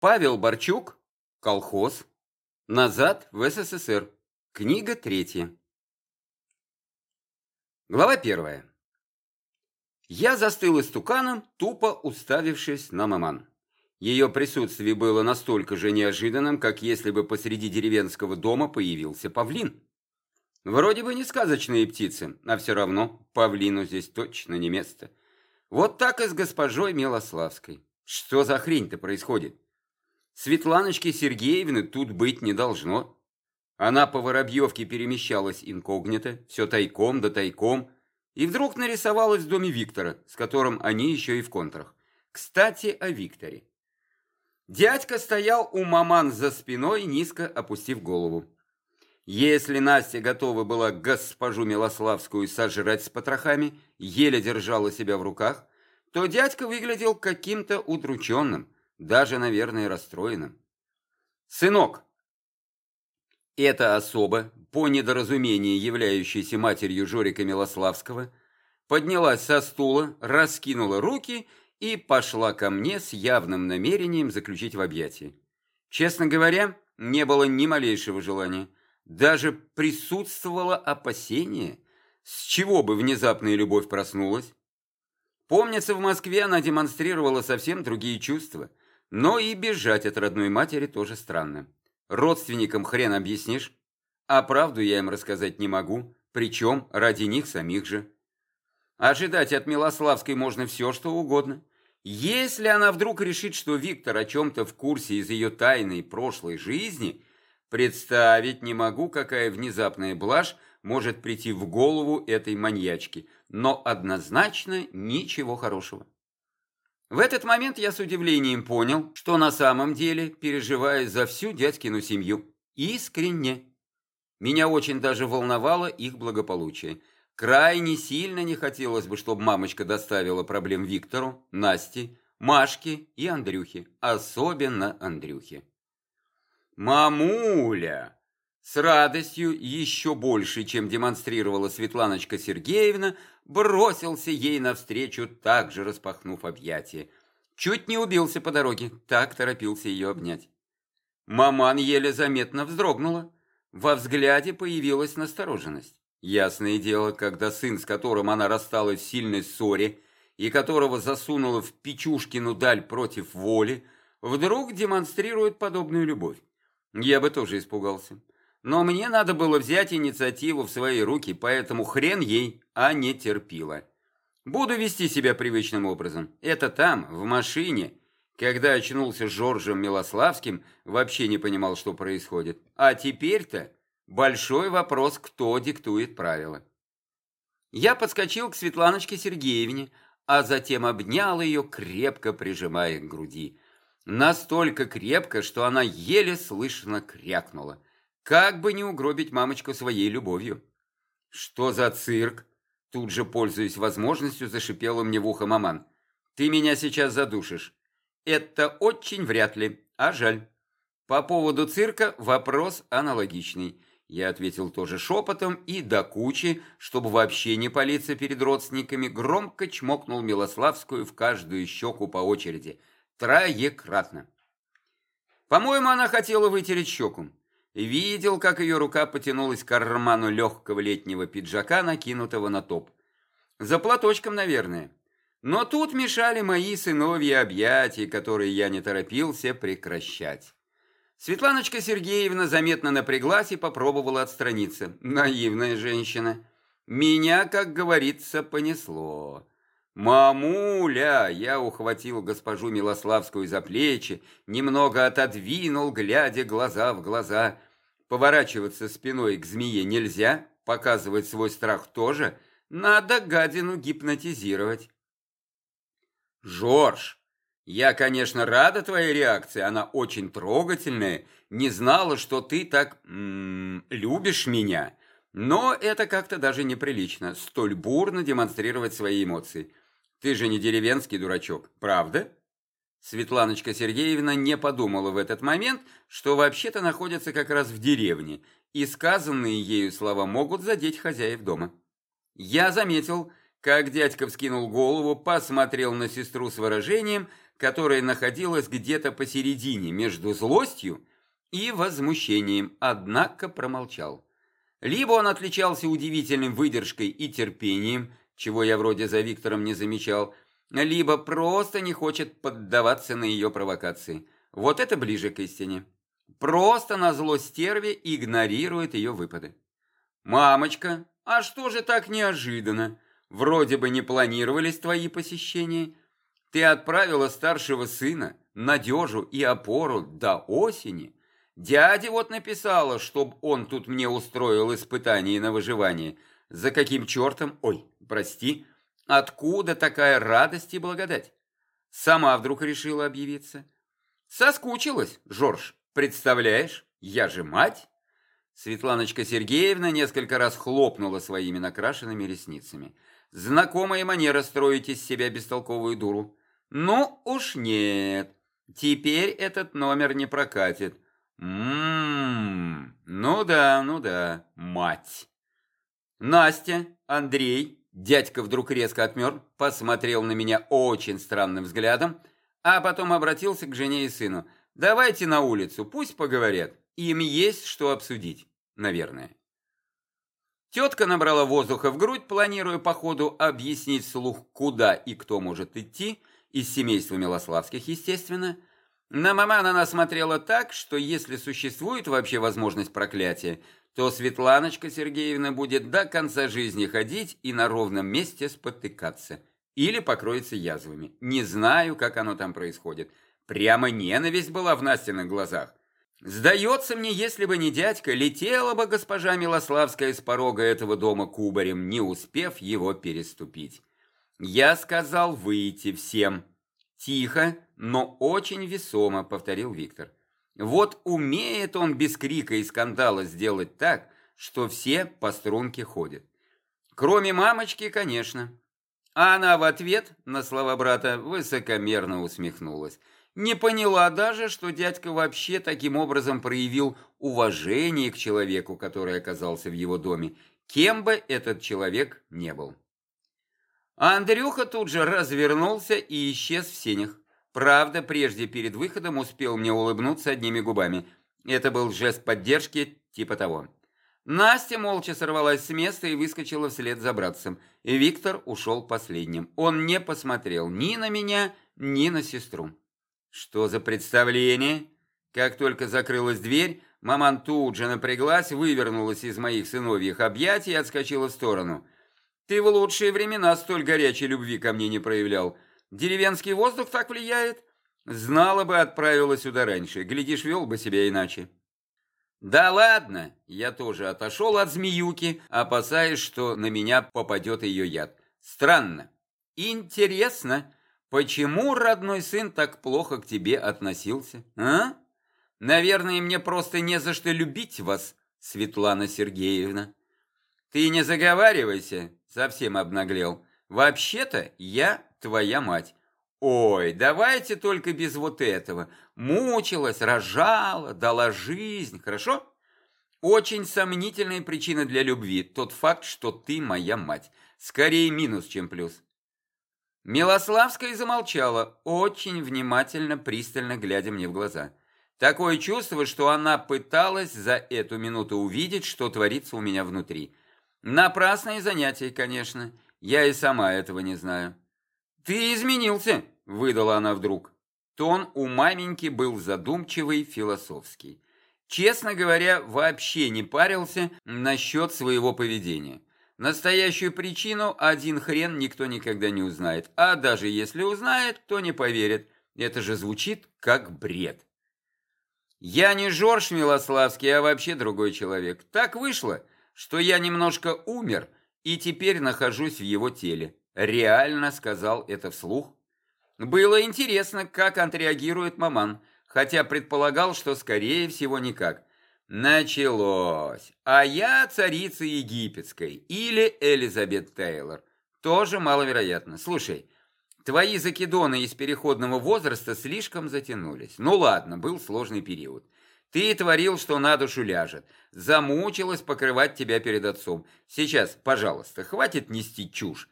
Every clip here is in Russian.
Павел Борчук, колхоз, назад в СССР. Книга третья. Глава первая. Я застыл истуканом, тупо уставившись на маман. Ее присутствие было настолько же неожиданным, как если бы посреди деревенского дома появился павлин. Вроде бы не сказочные птицы, а все равно павлину здесь точно не место. Вот так и с госпожой Милославской. Что за хрень-то происходит? Светланочки Сергеевны тут быть не должно. Она по Воробьевке перемещалась инкогнито, все тайком да тайком, и вдруг нарисовалась в доме Виктора, с которым они еще и в контрах. Кстати, о Викторе. Дядька стоял у маман за спиной, низко опустив голову. Если Настя готова была госпожу Милославскую сожрать с потрохами, еле держала себя в руках, то дядька выглядел каким-то удрученным, даже, наверное, расстроенным. «Сынок!» Эта особа, по недоразумению являющаяся матерью Жорика Милославского, поднялась со стула, раскинула руки и пошла ко мне с явным намерением заключить в объятия. Честно говоря, не было ни малейшего желания. Даже присутствовало опасение, с чего бы внезапная любовь проснулась. Помнится, в Москве она демонстрировала совсем другие чувства – но и бежать от родной матери тоже странно. Родственникам хрен объяснишь, а правду я им рассказать не могу, причем ради них самих же. Ожидать от Милославской можно все, что угодно. Если она вдруг решит, что Виктор о чем-то в курсе из ее тайной прошлой жизни, представить не могу, какая внезапная блажь может прийти в голову этой маньячки, но однозначно ничего хорошего. В этот момент я с удивлением понял, что на самом деле переживаю за всю дядькину семью. Искренне. Меня очень даже волновало их благополучие. Крайне сильно не хотелось бы, чтобы мамочка доставила проблем Виктору, Насте, Машке и Андрюхе. Особенно Андрюхе. «Мамуля!» С радостью, еще больше, чем демонстрировала Светланочка Сергеевна, бросился ей навстречу, также распахнув объятия. Чуть не убился по дороге, так торопился ее обнять. Маман еле заметно вздрогнула. Во взгляде появилась настороженность. Ясное дело, когда сын, с которым она рассталась в сильной ссоре и которого засунула в печушкину даль против воли, вдруг демонстрирует подобную любовь. Я бы тоже испугался. Но мне надо было взять инициативу в свои руки, поэтому хрен ей, а не терпила. Буду вести себя привычным образом. Это там, в машине. Когда очнулся Жоржем Милославским, вообще не понимал, что происходит. А теперь-то большой вопрос, кто диктует правила. Я подскочил к Светланочке Сергеевне, а затем обнял ее, крепко прижимая к груди. Настолько крепко, что она еле слышно крякнула. Как бы не угробить мамочку своей любовью. Что за цирк? Тут же, пользуясь возможностью, зашипела мне в ухо маман. Ты меня сейчас задушишь. Это очень вряд ли, а жаль. По поводу цирка вопрос аналогичный. Я ответил тоже шепотом и до кучи, чтобы вообще не палиться перед родственниками, громко чмокнул Милославскую в каждую щеку по очереди. Троекратно. По-моему, она хотела вытереть щеку. Видел, как ее рука потянулась к карману легкого летнего пиджака, накинутого на топ. За платочком, наверное. Но тут мешали мои сыновьи объятия, которые я не торопился прекращать. Светланочка Сергеевна заметно напряглась и попробовала отстраниться. Наивная женщина. Меня, как говорится, понесло. «Мамуля!» Я ухватил госпожу Милославскую за плечи, немного отодвинул, глядя глаза в глаза. Поворачиваться спиной к змее нельзя, показывать свой страх тоже. Надо гадину гипнотизировать. «Жорж, я, конечно, рада твоей реакции, она очень трогательная. Не знала, что ты так любишь меня». Но это как-то даже неприлично, столь бурно демонстрировать свои эмоции. Ты же не деревенский дурачок, правда? Светланочка Сергеевна не подумала в этот момент, что вообще-то находится как раз в деревне, и сказанные ею слова могут задеть хозяев дома. Я заметил, как дядька вскинул голову, посмотрел на сестру с выражением, которая находилась где-то посередине между злостью и возмущением, однако промолчал. Либо он отличался удивительной выдержкой и терпением, чего я вроде за Виктором не замечал, либо просто не хочет поддаваться на ее провокации. Вот это ближе к истине. Просто на зло стерве игнорирует ее выпады. «Мамочка, а что же так неожиданно? Вроде бы не планировались твои посещения. Ты отправила старшего сына, надежу и опору до осени. Дядя вот написала, чтоб он тут мне устроил испытание на выживание. За каким чертом? Ой, прости. Откуда такая радость и благодать? Сама вдруг решила объявиться. Соскучилась, Жорж, представляешь? Я же мать. Светланочка Сергеевна несколько раз хлопнула своими накрашенными ресницами. Знакомая манера строить из себя бестолковую дуру. Ну уж нет. Теперь этот номер не прокатит. Ммм, ну да, ну да, мать. Настя, Андрей, дядька вдруг резко отмер, посмотрел на меня очень странным взглядом, а потом обратился к жене и сыну. Давайте на улицу, пусть поговорят. Им есть что обсудить, наверное. Тетка набрала воздуха в грудь, планируя по ходу объяснить вслух, куда и кто может идти, из семейства Милославских, естественно. На маман она смотрела так, что если существует вообще возможность проклятия, то Светланочка Сергеевна будет до конца жизни ходить и на ровном месте спотыкаться. Или покроется язвами. Не знаю, как оно там происходит. Прямо ненависть была в Настиных глазах. Сдается мне, если бы не дядька, летела бы госпожа Милославская с порога этого дома кубарем, не успев его переступить. Я сказал выйти всем. Тихо, но очень весомо, повторил Виктор. Вот умеет он без крика и скандала сделать так, что все по струнке ходят. Кроме мамочки, конечно. А она в ответ на слова брата высокомерно усмехнулась. Не поняла даже, что дядька вообще таким образом проявил уважение к человеку, который оказался в его доме, кем бы этот человек не был. А Андрюха тут же развернулся и исчез в сенях. Правда, прежде перед выходом успел мне улыбнуться одними губами. Это был жест поддержки, типа того. Настя молча сорвалась с места и выскочила вслед за братцем. И Виктор ушел последним. Он не посмотрел ни на меня, ни на сестру. Что за представление? Как только закрылась дверь, маман тут же напряглась, вывернулась из моих сыновьих объятий и отскочила в сторону. Ты в лучшие времена столь горячей любви ко мне не проявлял. Деревенский воздух так влияет? Знала бы, отправила сюда раньше. Глядишь, вел бы себя иначе. Да ладно, я тоже отошел от змеюки, опасаясь, что на меня попадет ее яд. Странно. Интересно. Почему родной сын так плохо к тебе относился, а? Наверное, мне просто не за что любить вас, Светлана Сергеевна. Ты не заговаривайся, совсем обнаглел. Вообще-то я твоя мать. Ой, давайте только без вот этого. Мучилась, рожала, дала жизнь, хорошо? Очень сомнительная причина для любви, тот факт, что ты моя мать. Скорее минус, чем плюс. Милославская замолчала, очень внимательно, пристально глядя мне в глаза. Такое чувство, что она пыталась за эту минуту увидеть, что творится у меня внутри. Напрасное занятие, конечно. Я и сама этого не знаю. «Ты изменился», — выдала она вдруг. Тон у маменьки был задумчивый, философский. Честно говоря, вообще не парился насчет своего поведения. Настоящую причину один хрен никто никогда не узнает. А даже если узнает, то не поверит. Это же звучит как бред. Я не Жорж Милославский, а вообще другой человек. Так вышло, что я немножко умер и теперь нахожусь в его теле. Реально сказал это вслух. Было интересно, как отреагирует маман, хотя предполагал, что скорее всего никак. Началось. А я царица египетской или Элизабет Тейлор. Тоже маловероятно. Слушай, твои закидоны из переходного возраста слишком затянулись. Ну ладно, был сложный период. Ты творил, что на душу ляжет. Замучилась покрывать тебя перед отцом. Сейчас, пожалуйста, хватит нести чушь.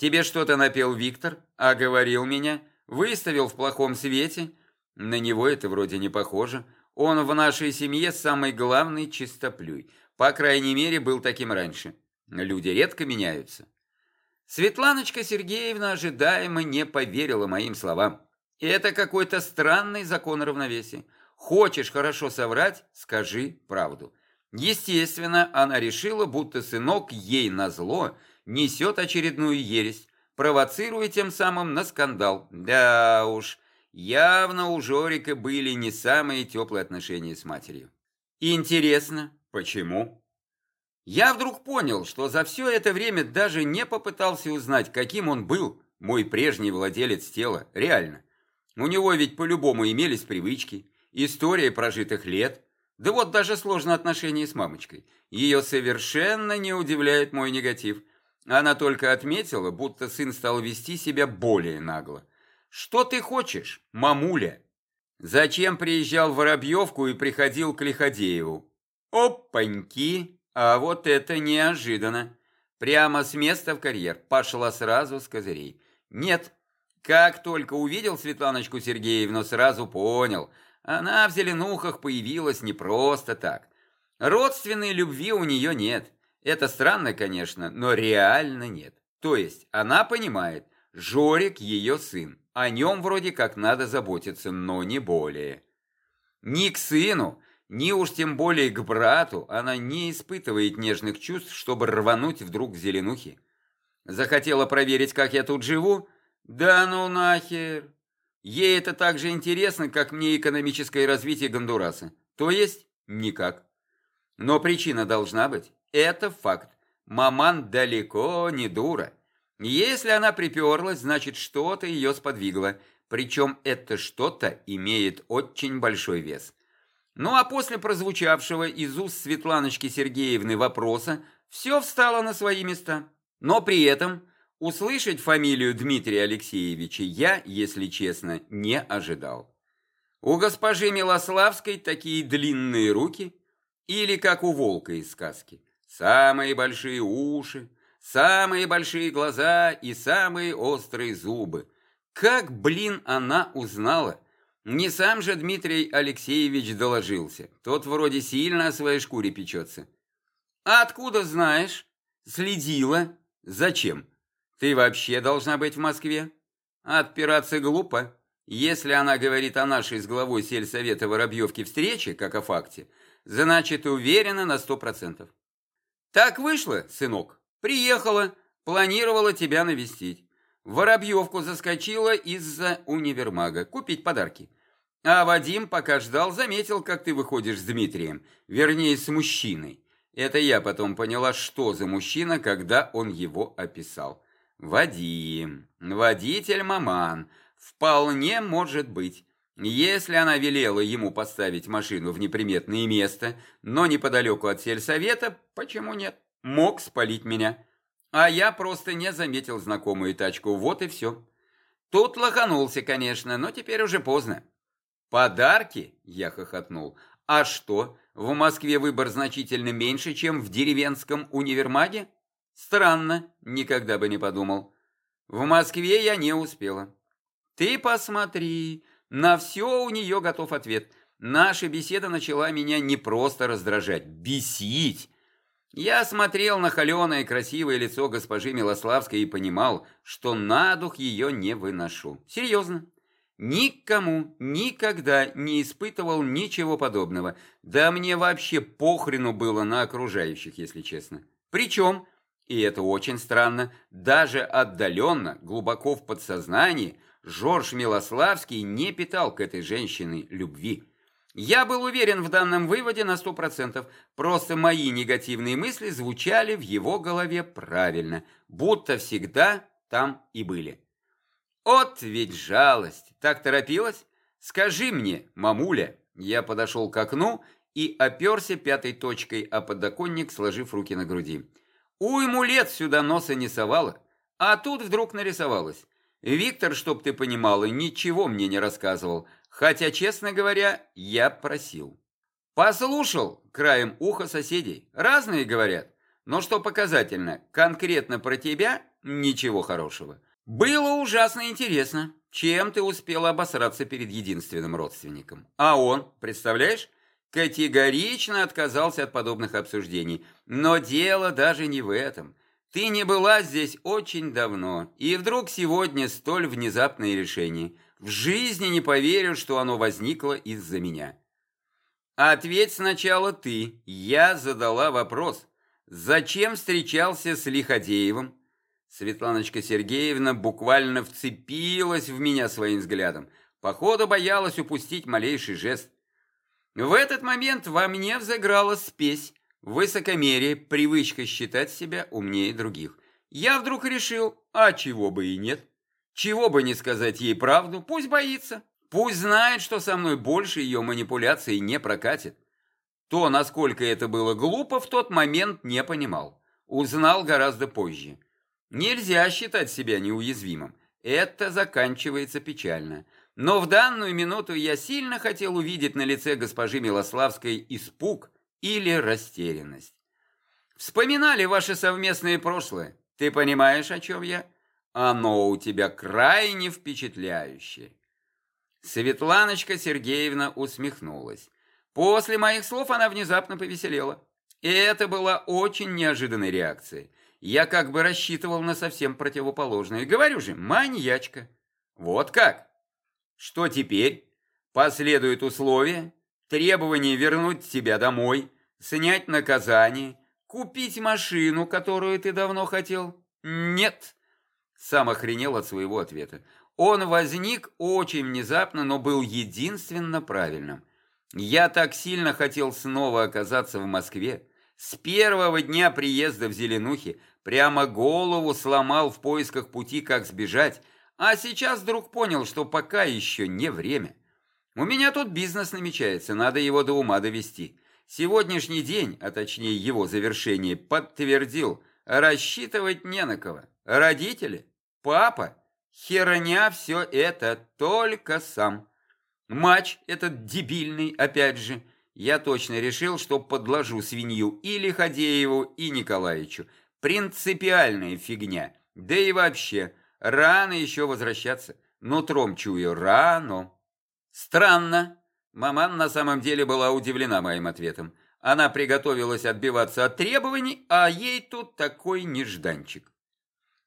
Тебе что-то напел Виктор, а говорил меня. выставил в плохом свете. На него это вроде не похоже. Он в нашей семье самый главный чистоплюй. По крайней мере, был таким раньше. Люди редко меняются. Светланочка Сергеевна ожидаемо не поверила моим словам. Это какой-то странный закон равновесия. Хочешь хорошо соврать, скажи правду. Естественно, она решила, будто сынок ей назло несет очередную ересь, провоцируя тем самым на скандал. Да уж, явно у Жорика были не самые теплые отношения с матерью. Интересно, почему? Я вдруг понял, что за все это время даже не попытался узнать, каким он был, мой прежний владелец тела, реально. У него ведь по-любому имелись привычки, история прожитых лет, да вот даже сложные отношения с мамочкой. Ее совершенно не удивляет мой негатив. Она только отметила, будто сын стал вести себя более нагло. «Что ты хочешь, мамуля?» Зачем приезжал в Воробьевку и приходил к Лиходееву? Опаньки! А вот это неожиданно. Прямо с места в карьер. Пошла сразу с козырей. Нет, как только увидел Светланочку Сергеевну, сразу понял. Она в зеленухах появилась не просто так. Родственной любви у нее нет. Это странно, конечно, но реально нет. То есть она понимает, Жорик ее сын. О нем вроде как надо заботиться, но не более. Ни к сыну, ни уж тем более к брату она не испытывает нежных чувств, чтобы рвануть вдруг зеленухи. Захотела проверить, как я тут живу? Да ну нахер. Ей это так же интересно, как мне экономическое развитие Гондураса. То есть никак. Но причина должна быть. Это факт. Маман далеко не дура. Если она приперлась, значит что-то ее сподвигло. Причем это что-то имеет очень большой вес. Ну а после прозвучавшего из уст Светланочки Сергеевны вопроса, все встало на свои места. Но при этом услышать фамилию Дмитрия Алексеевича я, если честно, не ожидал. У госпожи Милославской такие длинные руки, или как у волка из сказки, самые большие уши, самые большие глаза и самые острые зубы. Как, блин, она узнала – не сам же Дмитрий Алексеевич доложился. Тот вроде сильно о своей шкуре печется. А откуда знаешь? Следила. Зачем? Ты вообще должна быть в Москве? Отпираться глупо. Если она говорит о нашей с главой сельсовета Воробьевки встрече, как о факте, значит уверена на сто процентов. Так вышло, сынок. Приехала, планировала тебя навестить. В Воробьевку заскочила из-за универмага купить подарки. А Вадим, пока ждал, заметил, как ты выходишь с Дмитрием, вернее, с мужчиной. Это я потом поняла, что за мужчина, когда он его описал. Вадим, водитель-маман, вполне может быть. Если она велела ему поставить машину в неприметное место, но неподалеку от сельсовета, почему нет? Мог спалить меня. А я просто не заметил знакомую тачку, вот и все. Тут лоханулся, конечно, но теперь уже поздно. Подарки? Я хохотнул. А что, в Москве выбор значительно меньше, чем в деревенском универмаге? Странно, никогда бы не подумал. В Москве я не успела. Ты посмотри, на все у нее готов ответ. Наша беседа начала меня не просто раздражать, бесить. Я смотрел на холеное красивое лицо госпожи Милославской и понимал, что на дух ее не выношу. Серьезно. Никому никогда не испытывал ничего подобного. Да мне вообще похрену было на окружающих, если честно. Причем, и это очень странно, даже отдаленно, глубоко в подсознании, Жорж Милославский не питал к этой женщине любви. Я был уверен в данном выводе на сто процентов, просто мои негативные мысли звучали в его голове правильно, будто всегда там и были. От ведь жалость, так торопилась? Скажи мне, мамуля, я подошел к окну и оперся пятой точкой о подоконник, сложив руки на груди. Уйму лет сюда носа не совала, а тут вдруг нарисовалась. Виктор, чтоб ты понимала, ничего мне не рассказывал, Хотя, честно говоря, я просил. Послушал краем уха соседей. Разные говорят. Но что показательно, конкретно про тебя ничего хорошего. Было ужасно интересно. чем ты успела обосраться перед единственным родственником. А он, представляешь, категорично отказался от подобных обсуждений. Но дело даже не в этом. Ты не была здесь очень давно, и вдруг сегодня столь внезапное решение. В жизни не поверю, что оно возникло из-за меня. Ответь сначала ты. Я задала вопрос. Зачем встречался с Лиходеевым? Светланочка Сергеевна буквально вцепилась в меня своим взглядом. Походу боялась упустить малейший жест. В этот момент во мне взыграла спесь, высокомерие, привычка считать себя умнее других. Я вдруг решил, а чего бы и нет. Чего бы не сказать ей правду, пусть боится. Пусть знает, что со мной больше ее манипуляции не прокатит. То, насколько это было глупо, в тот момент не понимал. Узнал гораздо позже. Нельзя считать себя неуязвимым. Это заканчивается печально. Но в данную минуту я сильно хотел увидеть на лице госпожи Милославской испуг или растерянность. Вспоминали ваше совместное прошлое. Ты понимаешь, о чем я? Оно у тебя крайне впечатляющее. Светланочка Сергеевна усмехнулась. После моих слов она внезапно повеселела. И это была очень неожиданной реакцией. Я как бы рассчитывал на совсем противоположное. Говорю же, маньячка. Вот как? Что теперь? Последует условие, требование вернуть тебя домой, снять наказание, купить машину, которую ты давно хотел? Нет. Сам охренел от своего ответа. Он возник очень внезапно, но был единственно правильным. Я так сильно хотел снова оказаться в Москве. С первого дня приезда в Зеленухе Прямо голову сломал в поисках пути, как сбежать, а сейчас вдруг понял, что пока еще не время. У меня тут бизнес намечается, надо его до ума довести. Сегодняшний день, а точнее его завершение, подтвердил, рассчитывать не на кого. Родители? Папа? Херня все это, только сам. Матч этот дебильный, опять же. Я точно решил, что подложу свинью и Лиходееву, и Николаевичу. Принципиальная фигня. Да и вообще, рано еще возвращаться. Нутром чую, рано. Странно. Маман на самом деле была удивлена моим ответом. Она приготовилась отбиваться от требований, а ей тут такой нежданчик.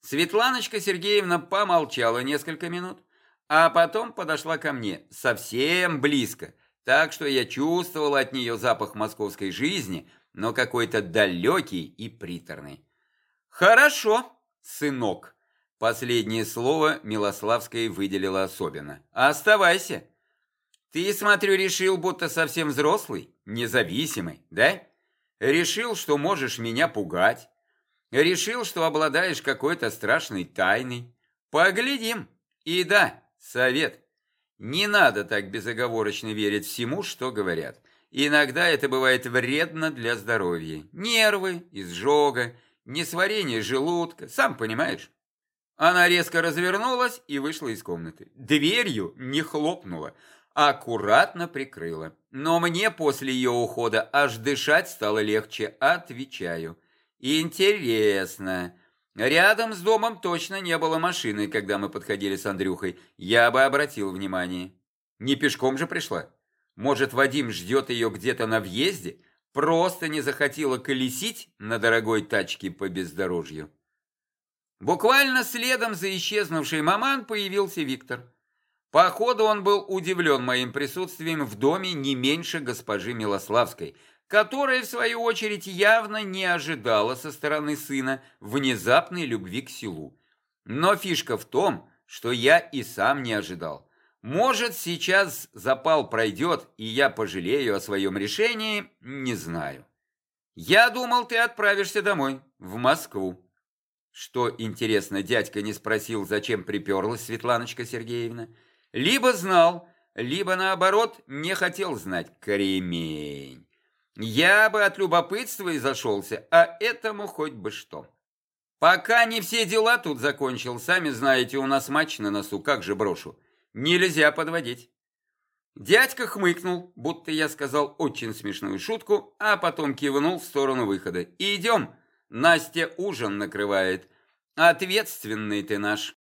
Светланочка Сергеевна помолчала несколько минут, а потом подошла ко мне совсем близко, так что я чувствовал от нее запах московской жизни, но какой-то далекий и приторный. «Хорошо, сынок». Последнее слово Милославская выделила особенно. «Оставайся. Ты, смотрю, решил, будто совсем взрослый, независимый, да? Решил, что можешь меня пугать. Решил, что обладаешь какой-то страшной тайной. Поглядим. И да, совет. Не надо так безоговорочно верить всему, что говорят. Иногда это бывает вредно для здоровья. Нервы, изжога, несварение желудка, сам понимаешь. Она резко развернулась и вышла из комнаты. Дверью не хлопнула, аккуратно прикрыла. Но мне после ее ухода аж дышать стало легче, отвечаю. Интересно. Рядом с домом точно не было машины, когда мы подходили с Андрюхой. Я бы обратил внимание. Не пешком же пришла. Может, Вадим ждет ее где-то на въезде, просто не захотела колесить на дорогой тачке по бездорожью. Буквально следом за исчезнувшей маман появился Виктор. Походу, он был удивлен моим присутствием в доме не меньше госпожи Милославской, которая, в свою очередь, явно не ожидала со стороны сына внезапной любви к селу. Но фишка в том, что я и сам не ожидал. Может, сейчас запал пройдет, и я пожалею о своем решении, не знаю. Я думал, ты отправишься домой, в Москву. Что, интересно, дядька не спросил, зачем приперлась Светланочка Сергеевна? Либо знал, либо, наоборот, не хотел знать. Кремень. Я бы от любопытства и зашелся, а этому хоть бы что. Пока не все дела тут закончил, сами знаете, у нас матч на носу, как же брошу. Нельзя подводить. Дядька хмыкнул, будто я сказал очень смешную шутку, а потом кивнул в сторону выхода. «Идем, Настя ужин накрывает. Ответственный ты наш».